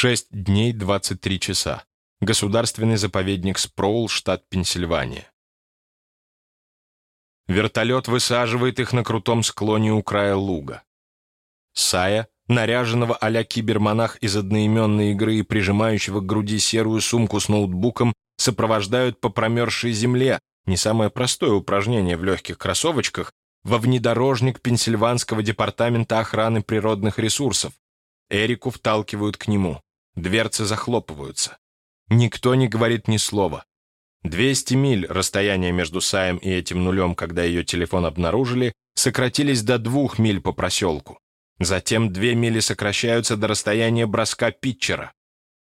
6 дней 23 часа. Государственный заповедник Спроул, штат Пенсильвания. Вертолет высаживает их на крутом склоне у края луга. Сая, наряженного а-ля кибермонах из одноименной игры и прижимающего к груди серую сумку с ноутбуком, сопровождают по промерзшей земле, не самое простое упражнение в легких кроссовочках, во внедорожник Пенсильванского департамента охраны природных ресурсов. Эрику вталкивают к нему. Дверцы захлопываются. Никто не говорит ни слова. 200 миль расстояние между Саем и этим нулем, когда ее телефон обнаружили, сократились до двух миль по проселку. Затем две мили сокращаются до расстояния броска питчера.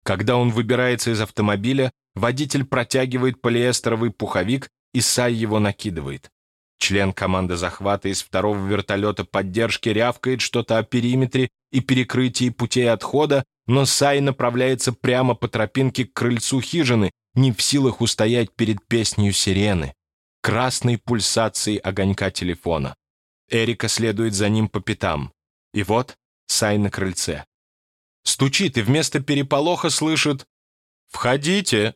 Когда он выбирается из автомобиля, водитель протягивает полиэстеровый пуховик, и Сай его накидывает. Член команды захвата из второго вертолета поддержки рявкает что-то о периметре и перекрытии путей отхода, но Сай направляется прямо по тропинке к крыльцу хижины, не в силах устоять перед песнью сирены, красной пульсацией огонька телефона. Эрика следует за ним по пятам. И вот Сай на крыльце. Стучит и вместо переполоха слышит «Входите!».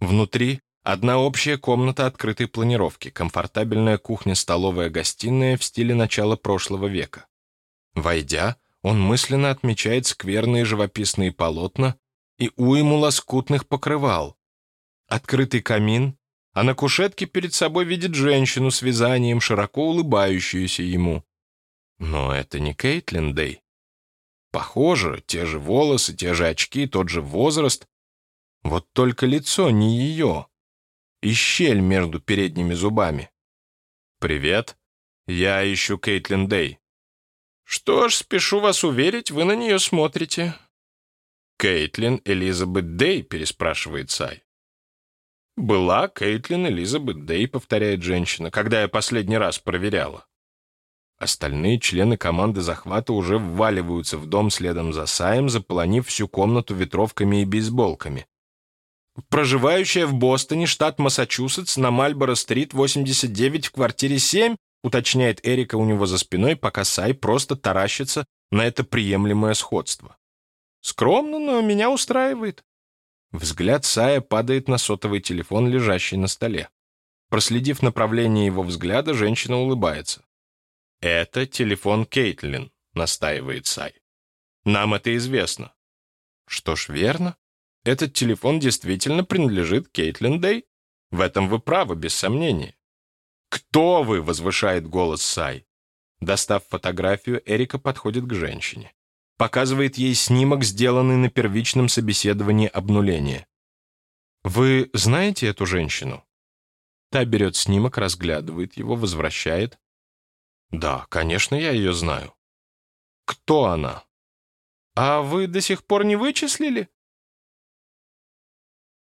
Внутри Одна общая комната открытой планировки, комфортабельная кухня-столовая гостиная в стиле начала прошлого века. Войдя, он мысленно отмечает скверные живописные полотна и уйму лоскутных покрывал. Открытый камин, а на кушетке перед собой видит женщину с вязанием, широко улыбающуюся ему. Но это не Кейтлин Дэй. Похоже, те же волосы, те же очки, тот же возраст. Вот только лицо не ее и щель между передними зубами. «Привет, я ищу Кейтлин Дэй». «Что ж, спешу вас уверить, вы на нее смотрите». «Кейтлин Элизабет Дэй?» — переспрашивает Сай. «Была Кейтлин Элизабет Дэй», — повторяет женщина, «когда я последний раз проверяла». Остальные члены команды захвата уже вваливаются в дом следом за Саем, заполонив всю комнату ветровками и бейсболками проживающая в Бостоне, штат Массачусетс, на Мальборо-стрит, 89, в квартире 7, уточняет Эрика у него за спиной, пока Сай просто таращится на это приемлемое сходство. Скромно, но меня устраивает. Взгляд Сая падает на сотовый телефон, лежащий на столе. Проследив направление его взгляда, женщина улыбается. «Это телефон Кейтлин», — настаивает Сай. «Нам это известно». «Что ж, верно. Этот телефон действительно принадлежит Кейтлин Дэй. В этом вы правы, без сомнения. «Кто вы?» — возвышает голос Сай. Достав фотографию, Эрика подходит к женщине. Показывает ей снимок, сделанный на первичном собеседовании обнуления. «Вы знаете эту женщину?» Та берет снимок, разглядывает его, возвращает. «Да, конечно, я ее знаю». «Кто она?» «А вы до сих пор не вычислили?»